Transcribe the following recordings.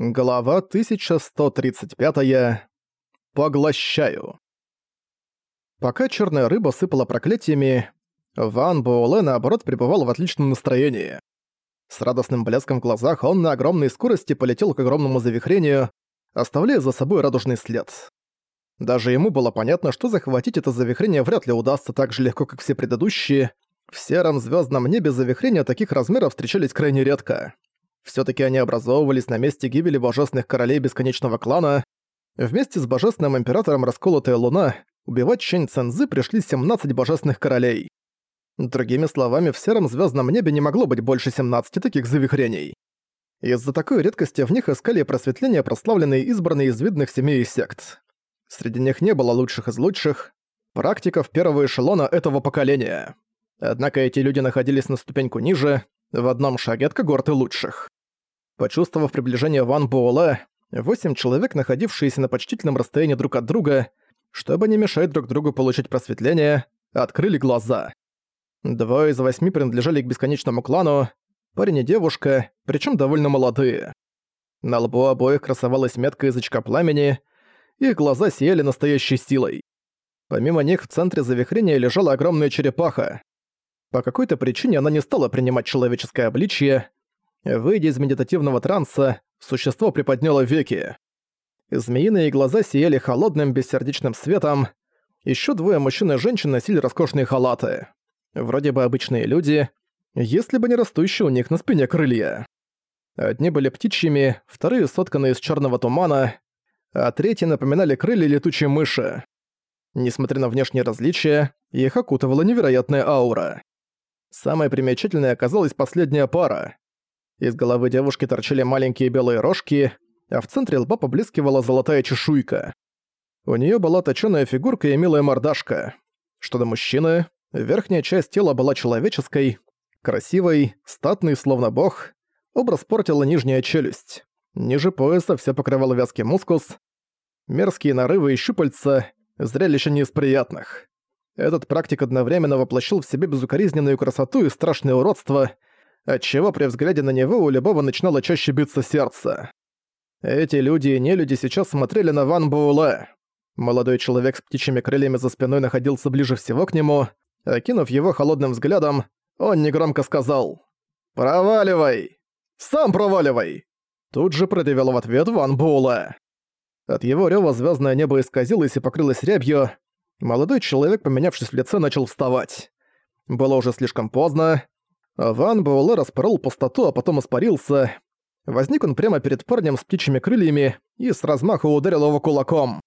Глава 1135. Поглощаю. Пока черная рыба сыпала проклятиями, Ван Буэлэ, наоборот, пребывал в отличном настроении. С радостным блеском в глазах он на огромной скорости полетел к огромному завихрению, оставляя за собой радужный след. Даже ему было понятно, что захватить это завихрение вряд ли удастся так же легко, как все предыдущие. В сером звездном небе завихрения таких размеров встречались крайне редко. Всё-таки они образовывались на месте гибели божественных королей Бесконечного Клана. Вместе с божественным императором Расколотая Луна убивать Чэнь Цэнзы пришли 17 божественных королей. Другими словами, в сером звездном небе не могло быть больше 17 таких завихрений. Из-за такой редкости в них искали просветления прославленные избранные из видных семей и сект. Среди них не было лучших из лучших, практиков первого эшелона этого поколения. Однако эти люди находились на ступеньку ниже, в одном шаге от когорты лучших. Почувствовав приближение Ван Буэлэ, восемь человек, находившиеся на почтительном расстоянии друг от друга, чтобы не мешать друг другу получить просветление, открыли глаза. Двое из восьми принадлежали к бесконечному клану, парень и девушка, причем довольно молодые. На лбу обоих красовалась метка язычка пламени, их глаза сияли настоящей силой. Помимо них в центре завихрения лежала огромная черепаха. По какой-то причине она не стала принимать человеческое обличье, Выйдя из медитативного транса, существо приподняло веки. Змеиные глаза сияли холодным бессердечным светом. Еще двое мужчин и женщин носили роскошные халаты. Вроде бы обычные люди, если бы не растущие у них на спине крылья. Одни были птичьими, вторые сотканы из черного тумана, а третьи напоминали крылья летучей мыши. Несмотря на внешние различия, их окутывала невероятная аура. Самой примечательной оказалась последняя пара. Из головы девушки торчали маленькие белые рожки, а в центре лба поблескивала золотая чешуйка. У нее была точёная фигурка и милая мордашка. Что до мужчины, верхняя часть тела была человеческой, красивой, статной, словно бог. Образ портила нижняя челюсть. Ниже пояса все покрывал вязкий мускус. Мерзкие нарывы и щупальца — зрелище не из приятных. Этот практик одновременно воплощил в себе безукоризненную красоту и страшное уродство — отчего при взгляде на него у любого начинало чаще биться сердце. Эти люди и нелюди сейчас смотрели на Ван Буэлэ. Молодой человек с птичьими крыльями за спиной находился ближе всего к нему. Окинув его холодным взглядом, он негромко сказал «Проваливай! Сам проваливай!» Тут же продевел в ответ Ван Буэлэ. От его рёва звёздное небо исказилось и покрылось рябью. Молодой человек, поменявшись в лице, начал вставать. Было уже слишком поздно, Ван Буэлэ распорол пустоту, а потом испарился. Возник он прямо перед парнем с птичьими крыльями и с размаху ударил его кулаком.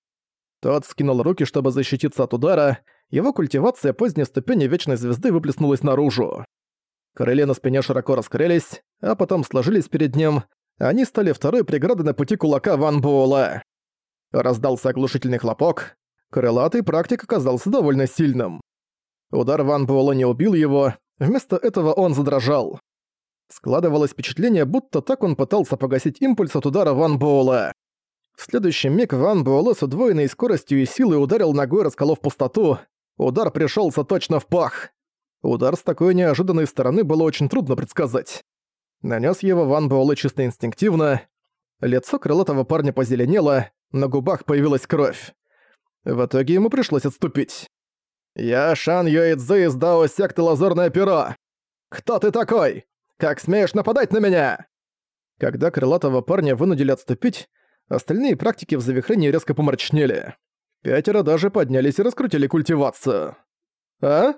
Тот скинул руки, чтобы защититься от удара, его культивация поздней ступени Вечной Звезды выплеснулась наружу. Крылья на спине широко раскрылись, а потом сложились перед ним, они стали второй преградой на пути кулака Ван Буэлэ. Раздался оглушительный хлопок, крылатый практик оказался довольно сильным. Удар Ван Буэлэ не убил его, Вместо этого он задрожал. Складывалось впечатление, будто так он пытался погасить импульс от удара Ван Буэлла. В следующий миг Ван Буэлэ с удвоенной скоростью и силой ударил ногой, расколов пустоту. Удар пришелся точно в пах. Удар с такой неожиданной стороны было очень трудно предсказать. Нанес его Ван Буэлэ чисто инстинктивно. Лицо крылатого парня позеленело, на губах появилась кровь. В итоге ему пришлось отступить. «Я Шан Юэцзы из Дао секты Лазурное Перо! Кто ты такой? Как смеешь нападать на меня?» Когда крылатого парня вынудили отступить, остальные практики в завихрении резко помрачнели. Пятеро даже поднялись и раскрутили культивацию. «А?»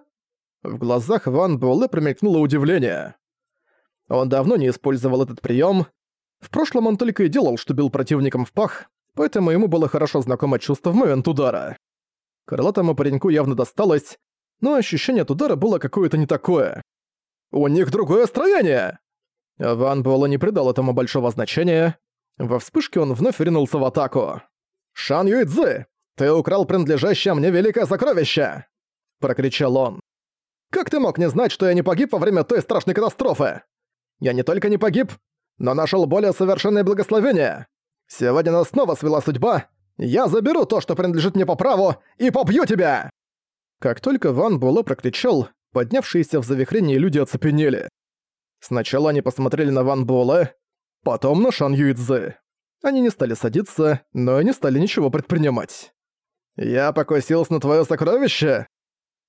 В глазах Ван Буэлэ промелькнуло удивление. Он давно не использовал этот прием. В прошлом он только и делал, что бил противником в пах, поэтому ему было хорошо знакомо чувство в момент удара. Крылатому пареньку явно досталось, но ощущение от удара было какое-то не такое. «У них другое строение!» Ван Буэлэ не придал этому большого значения. Во вспышке он вновь ринулся в атаку. «Шан Юйцзы, ты украл принадлежащее мне великое сокровище!» Прокричал он. «Как ты мог не знать, что я не погиб во время той страшной катастрофы? Я не только не погиб, но нашел более совершенное благословение. Сегодня нас снова свела судьба, я заберу то, что принадлежит мне по праву, и побью тебя!» Как только Ван Буэлэ прокричал, поднявшиеся в завихрении люди оцепенели. Сначала они посмотрели на Ван Буэлэ, потом на Шан Юйцзы. Они не стали садиться, но и не стали ничего предпринимать. «Я покосился на твое сокровище?»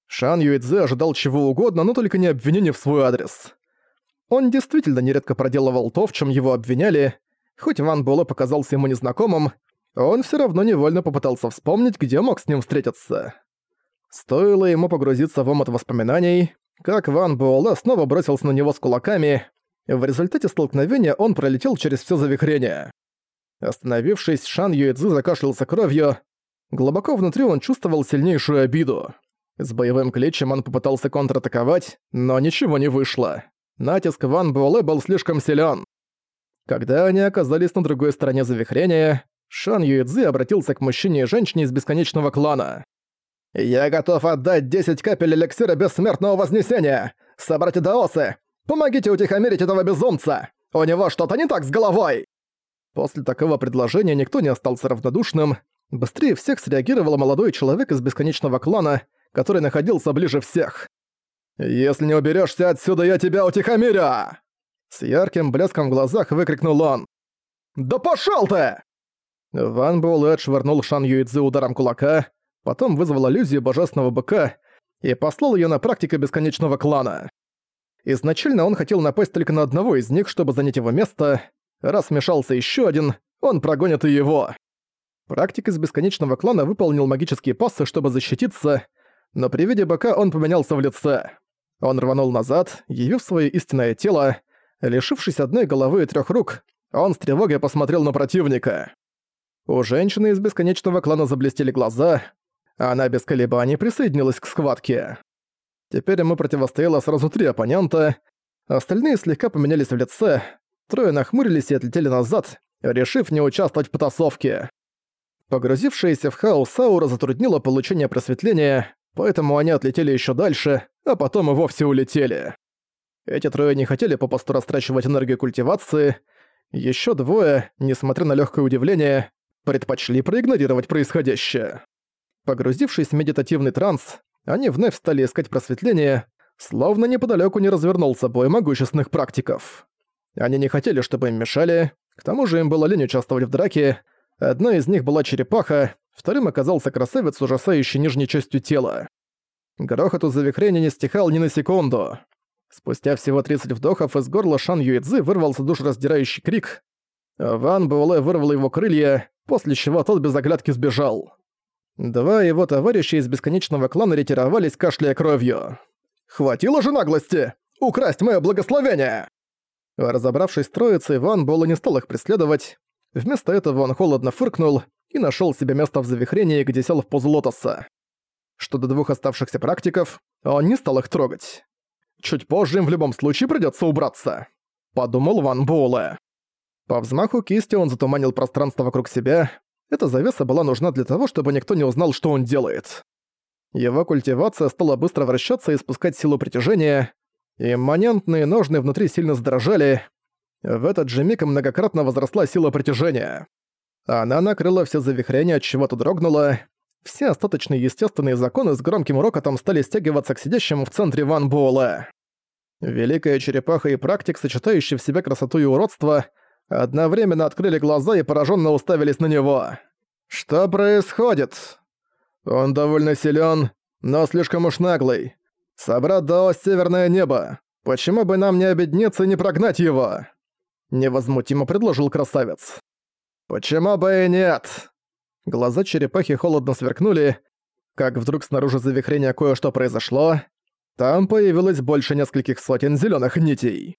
Шан Юэцзэ ожидал чего угодно, но только не обвинений в свой адрес. Он действительно нередко проделывал то, в чем его обвиняли. Хоть Ван Буэлэ показался ему незнакомым, он все равно невольно попытался вспомнить, где мог с ним встретиться. Стоило ему погрузиться в омут воспоминаний, как Ван Буэлэ снова бросился на него с кулаками. В результате столкновения он пролетел через все завихрение. Остановившись, Шан Юэцзы закашлялся кровью. Глубоко внутри он чувствовал сильнейшую обиду. С боевым кличем он попытался контратаковать, но ничего не вышло. Натиск Ван Буэлэ был слишком силен. Когда они оказались на другой стороне завихрения, Шан Юэцзы обратился к мужчине и женщине из бесконечного клана. «Я готов отдать 10 капель эликсира бессмертного вознесения! Собратья Даосы, помогите утихомирить этого безумца! У него что-то не так с головой!» После такого предложения никто не остался равнодушным. Быстрее всех среагировал молодой человек из бесконечного клана, который находился ближе всех. «Если не уберешься отсюда, я тебя утихомирю!» С ярким блеском в глазах выкрикнул он. «Да пошёл ты!» Ван Буэлэ отшвырнул Шан Юидзы ударом кулака, потом вызвал иллюзию божественного быка и послал её на практику бесконечного клана. Изначально он хотел напасть только на одного из них, чтобы занять его место. Раз вмешался ещё один, он прогонит и его. Практик из бесконечного клана выполнил магические пассы, чтобы защититься, но при виде быка он поменялся в лице. Он рванул назад, явив свое истинное тело. Лишившись одной головы и трех рук, он с тревогой посмотрел на противника. У женщины из бесконечного клана заблестели глаза, а она без колебаний присоединилась к схватке. Теперь ему противостояло сразу три оппонента, остальные слегка поменялись в лице, трое нахмурились и отлетели назад, решив не участвовать в потасовке. Погрузившаяся в хаос аура затруднила получение просветления, поэтому они отлетели еще дальше, а потом и вовсе улетели. Эти трое не хотели попусту растрачивать энергию культивации, еще двое, несмотря на легкое удивление, предпочли проигнорировать происходящее. Погрузившись в медитативный транс, они вновь стали искать просветление, словно неподалеку не развернулся бой могущественных практиков. Они не хотели, чтобы им мешали, к тому же им было лень участвовать в драке, одна из них была черепаха, вторым оказался красавец, ужасающий нижней частью тела. Грохот у завихрения не стихал ни на секунду. Спустя всего 30 вдохов из горла Шан Юэцзы вырвался душераздирающий крик. Ван Буэлэ вырвал его крылья, после чего тот без оглядки сбежал. Два его товарища из бесконечного клана ретировались, кашляя кровью. «Хватило же наглости! Украсть мое благословение!» Разобравшись с троицей, Ван Буэлэ не стал их преследовать. Вместо этого он холодно фыркнул и нашел себе место в завихрении, где сел в позу лотоса. Что до двух оставшихся практиков, он не стал их трогать. Чуть позже им в любом случае придется убраться. Подумал Ван Буэлэ. По взмаху кисти он затуманил пространство вокруг себя. Эта завеса была нужна для того, чтобы никто не узнал, что он делает. Его культивация стала быстро вращаться и спускать силу притяжения. Имманентные ножны внутри сильно задрожали. В этот же миг многократно возросла сила притяжения. Она накрыла все завихрения, от чего-то дрогнула. Все остаточные естественные законы с громким рокотом стали стягиваться к сидящему в центре Ван Буэлэ. Великая черепаха и практик, сочетающий в себе красоту и уродство, одновременно открыли глаза и пораженно уставились на него. «Что происходит?» «Он довольно силен, но слишком уж наглый. Собрат Дао Северное Небо. Почему бы нам не обедниться и не прогнать его?» Невозмутимо предложил красавец. «Почему бы и нет?» Глаза черепахи холодно сверкнули, как вдруг снаружи завихрения кое-что произошло. Там появилось больше нескольких сотен зелёных нитей.